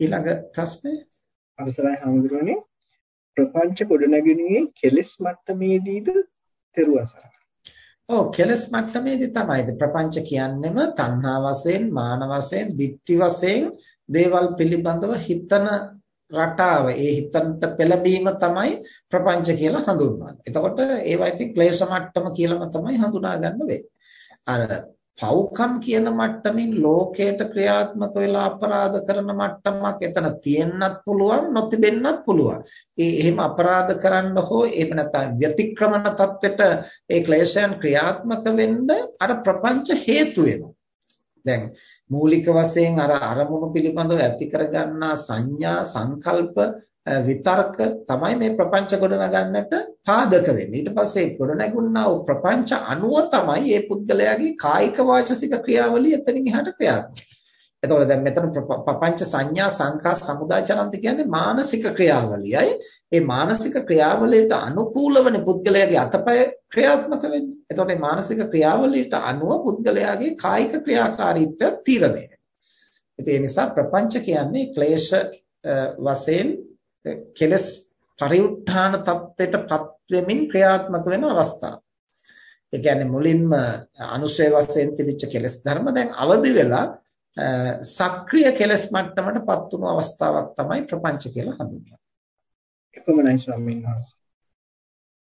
ඊළඟ ප්‍රශ්නේ අවසරයි හඳුරන්නේ ප්‍රපංච ගොඩනැගිනුයේ කෙලස් මට්ටමේදීද තෙරුවසරයි. ඔව් කෙලස් මට්ටමේදී තමයි. ප්‍රපංච කියන්නෙම තණ්හා වශයෙන්, මාන වශයෙන්, ditthi වශයෙන් දේවල් පිළිබඳව හිතන රටාව, ඒ හිතන්ට පෙළඹීම තමයි ප්‍රපංච කියලා හඳුන්වන්නේ. එතකොට ඒවා ඉතින් ක්ලේශ මට්ටම කියලාම තමයි හඳුනා ගන්න වෙන්නේ. අර පව්කම් කියන මට්ටමින් ලෝකයට ක්‍රියාත්මක වෙලා අපරාධ කරන මට්ටමක් එතන තියෙන්නත් පුළුවන් නොතිබෙන්නත් පුළුවන්. ඒ එහෙම අපරාධ කරන්න හෝ එහෙම නැත්නම් ව්‍යතික්‍රමන தත්වෙට ඒ ක්ලේශයන් ක්‍රියාත්මක වෙන්න අර ප්‍රපංච හේතු දැන් මූලික වශයෙන් අර අරමුණු පිළිබඳව ඇති කරගන්නා සංඥා සංකල්ප විතර්ක තමයි මේ ප්‍රපංච ගොඩනගන්නට පාදක වෙන්නේ. ඊට පස්සේ ගොඩනගුණා වූ ප්‍රපංච අණුව තමයි මේ පුද්ගලයාගේ කායික වාචසික ක්‍රියාවලිය එතනින් එහාට ක්‍රියාත්මක. එතකොට දැන් මෙතන ප්‍රපංච සංඥා සංකා සමුදාචරන්ත කියන්නේ මානසික ක්‍රියාවලියයි. මේ මානසික ක්‍රියාවලියට අනුකූලවනේ පුද්ගලයාගේ අතපය ක්‍රියාත්මක වෙන්නේ. එතකොට මේ මානසික ක්‍රියාවලියට අනුව පුද්ගලයාගේ කායික ක්‍රියාකාරීත්වය තීරණය වෙනවා. ඒ නිසා ප්‍රපංච කියන්නේ ක්ලේශ වශයෙන් කෙලස් පරිඋත්ථාන தත්ත්වයටපත් වෙමින් ක්‍රියාත්මක වෙන අවස්ථාව. ඒ කියන්නේ මුලින්ම අනුශය වශයෙන් තිබිච්ච කෙලස් ධර්ම දැන් අවදි වෙලා සක්‍රීය කෙලස් මට්ටමටපත් වුණු අවස්ථාවක් තමයි ප්‍රපංච කියලා හඳුන්වන්නේ. එපමණයි ස්වාමීන් වහන්සේ.